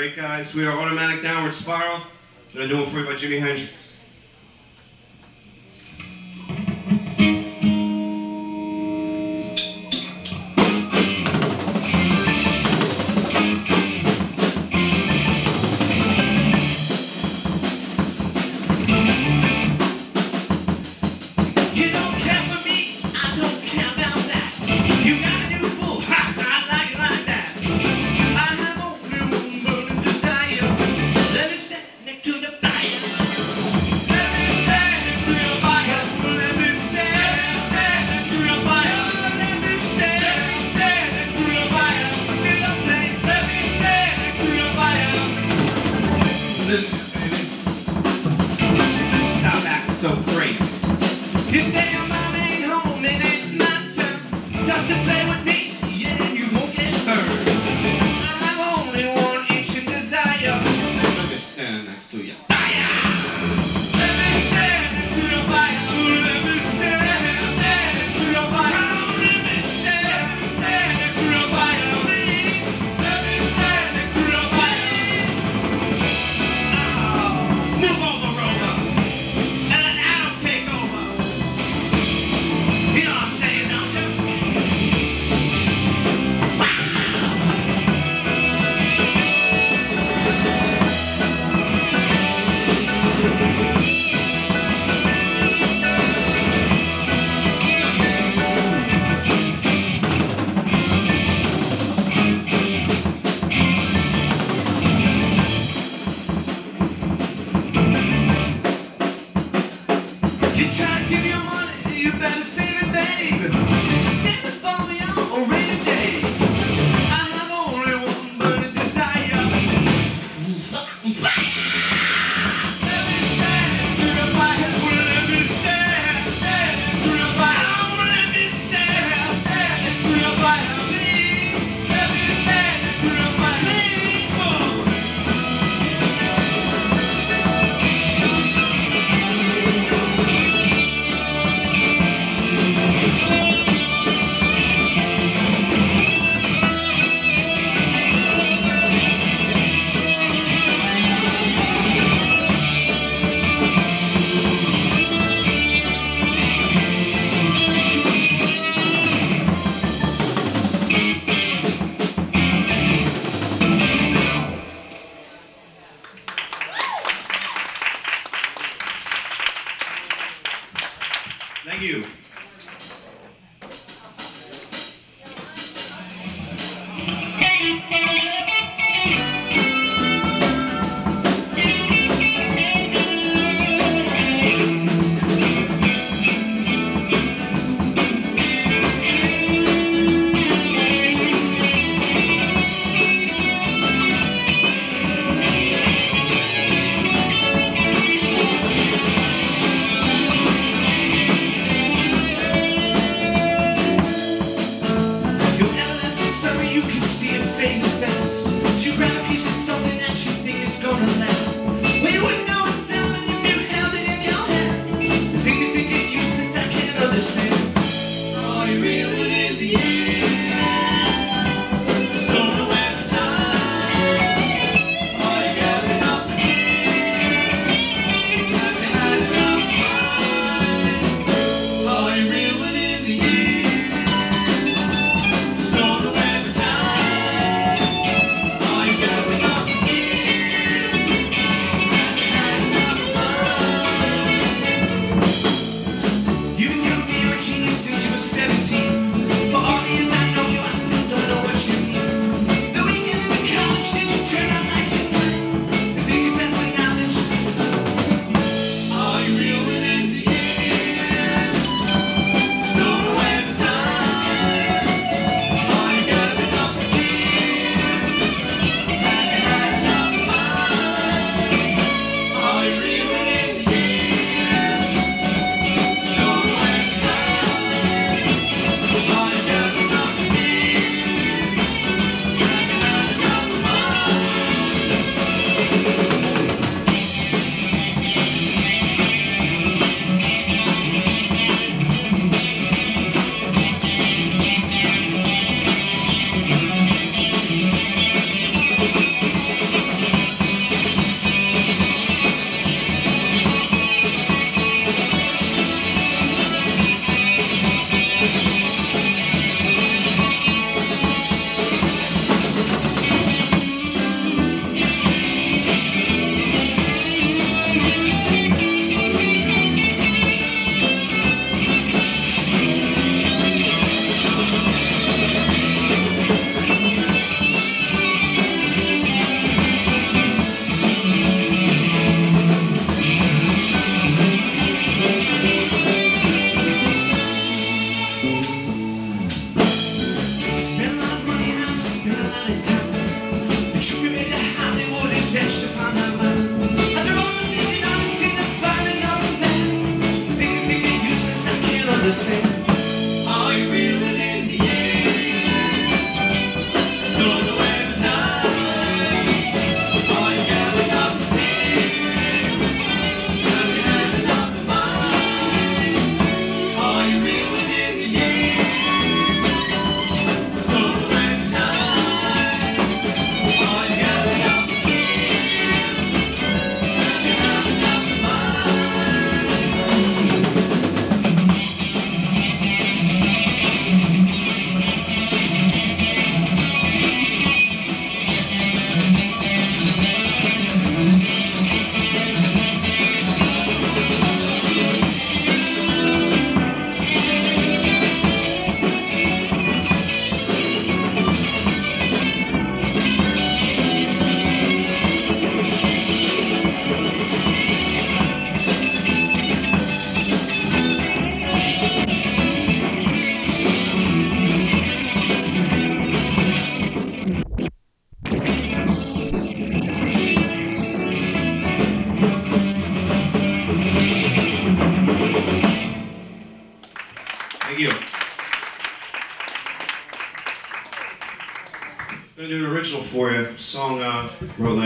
Great guys. We are Automatic Downward Spiral. Should I do it for you by Jimi Hendrix?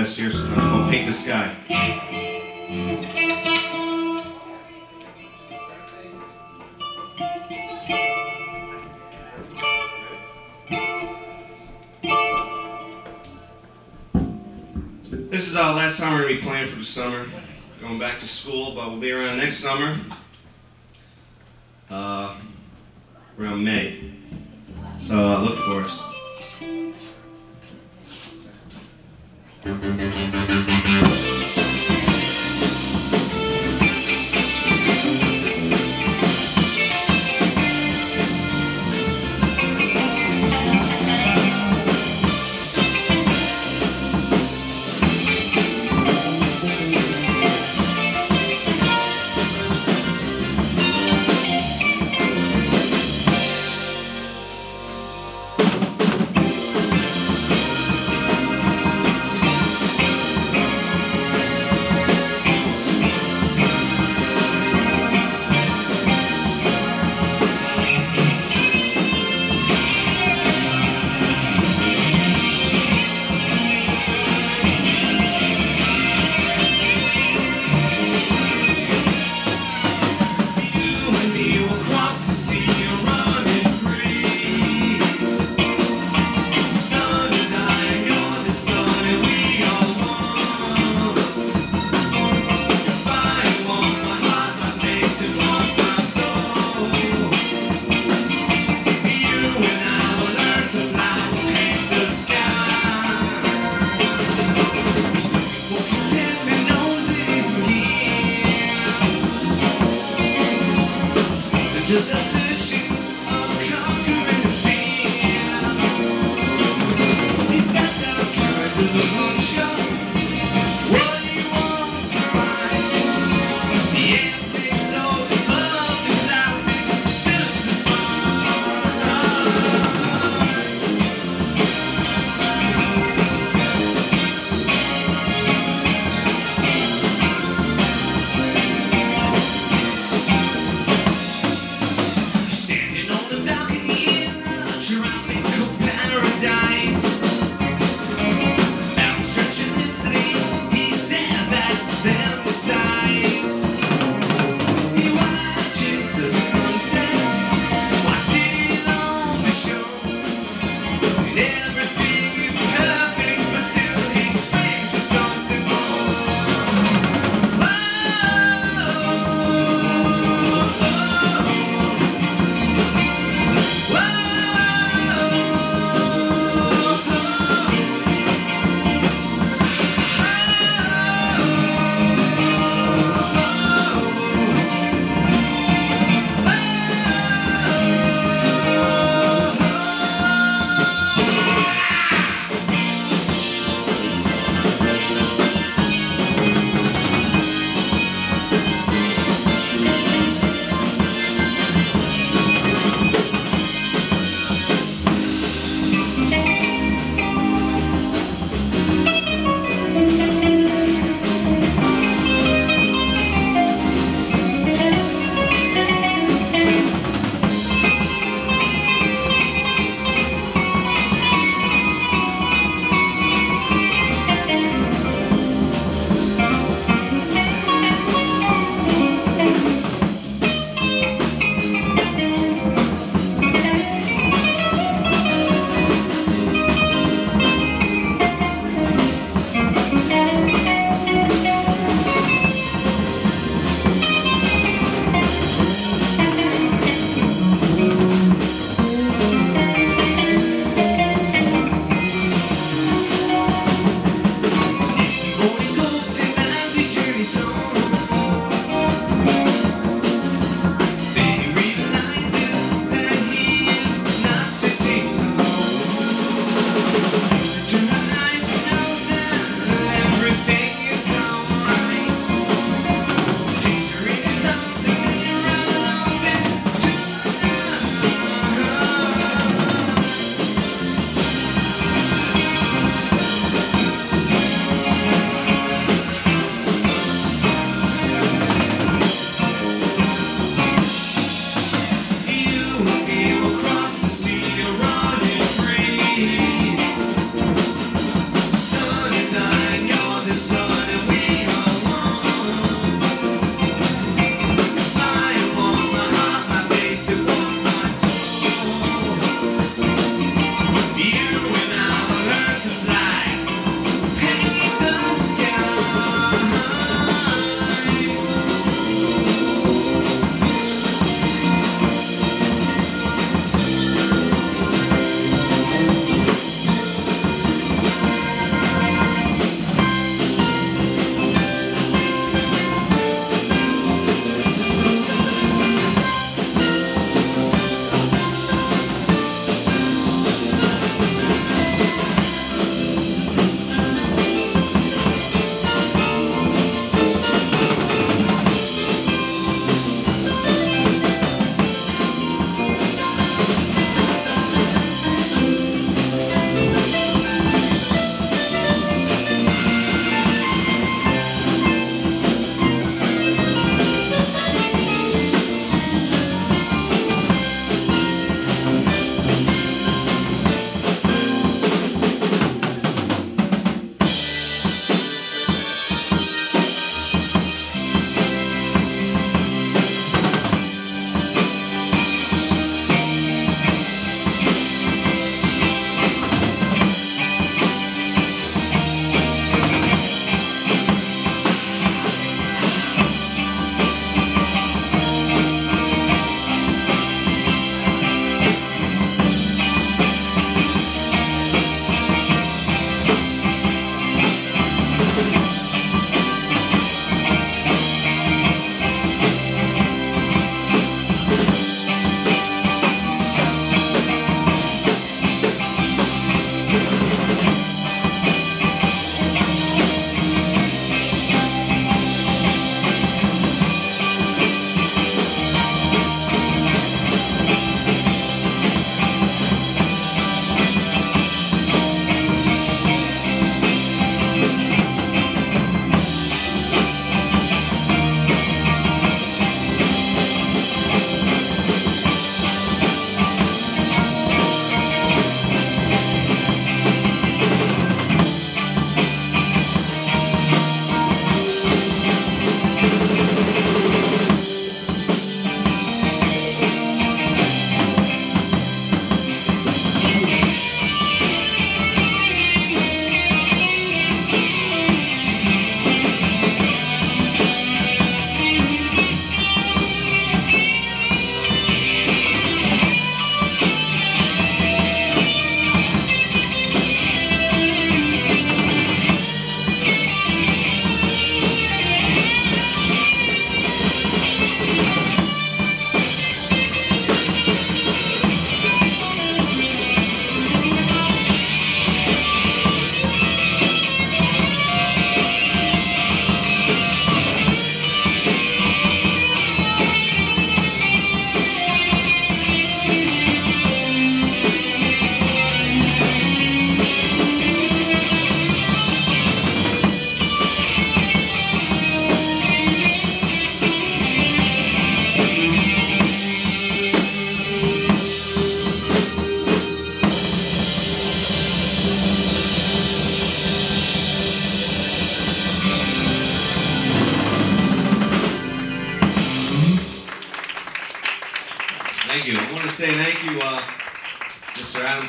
last year, so it's called Paint the Sky. This is our last time we're going to be playing for the summer. Going back to school, but we'll be around next summer.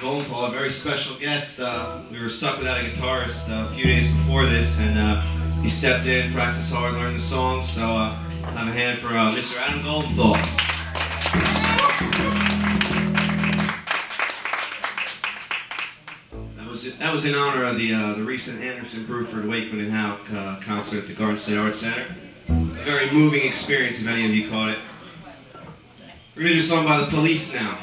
John a very special guest. Uh, we were stuck without a guitarist uh, a few days before this, and uh, he stepped in, practiced hard, learned the song. So, uh, have a hand for uh, Mr. Adam Goldenthal. That was that was in honor of the uh, the recent Anderson Bruford Wakeman and Howe uh, concert at the Garden State Arts Center. A very moving experience, if any of you caught it. We're going to do a song by the Police now.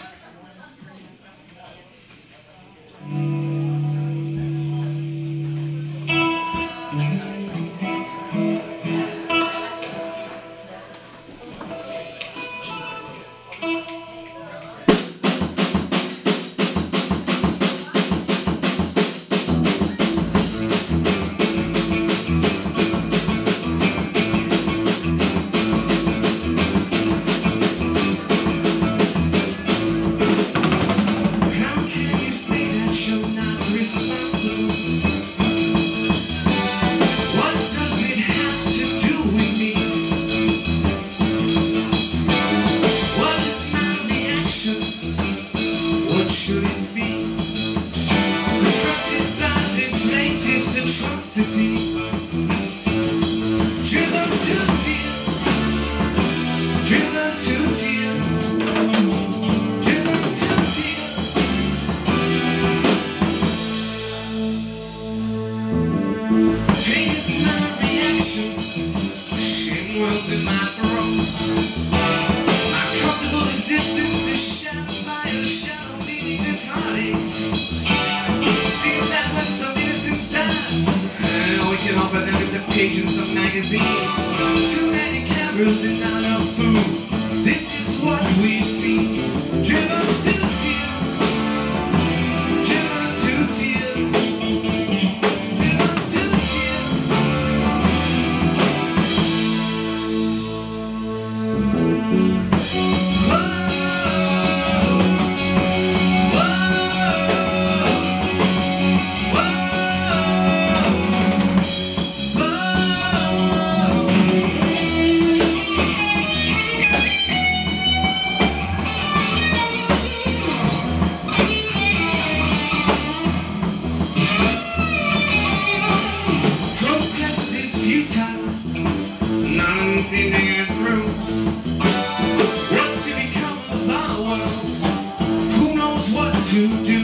do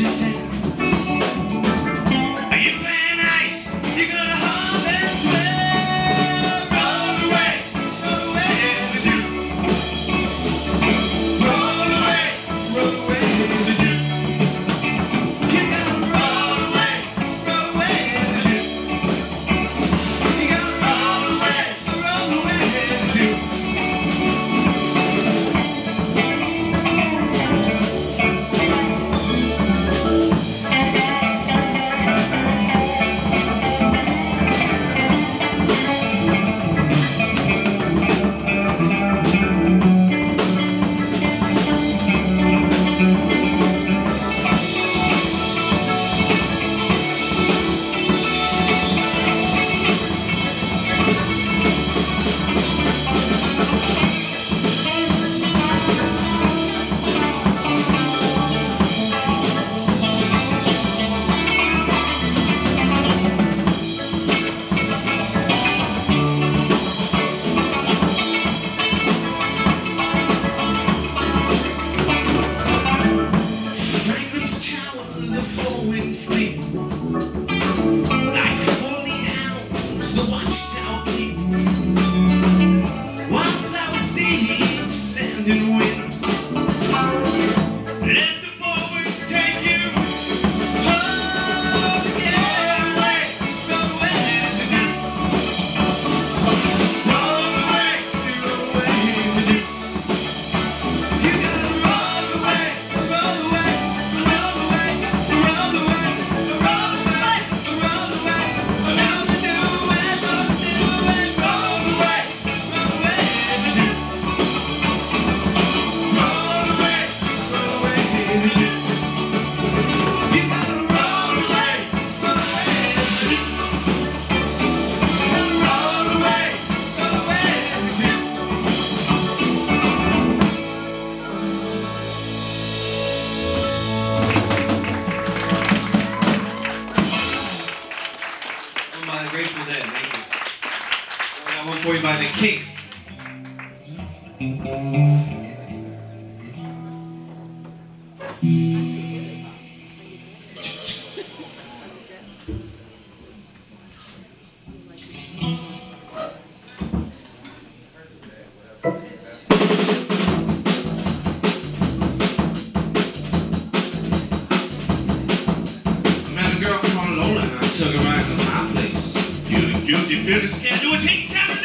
your pleasure took a ride to my place. Feeling guilty, feeling scared, it was heat cabinet.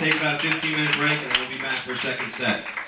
Take about a 15 minute break and then we'll be back for a second set.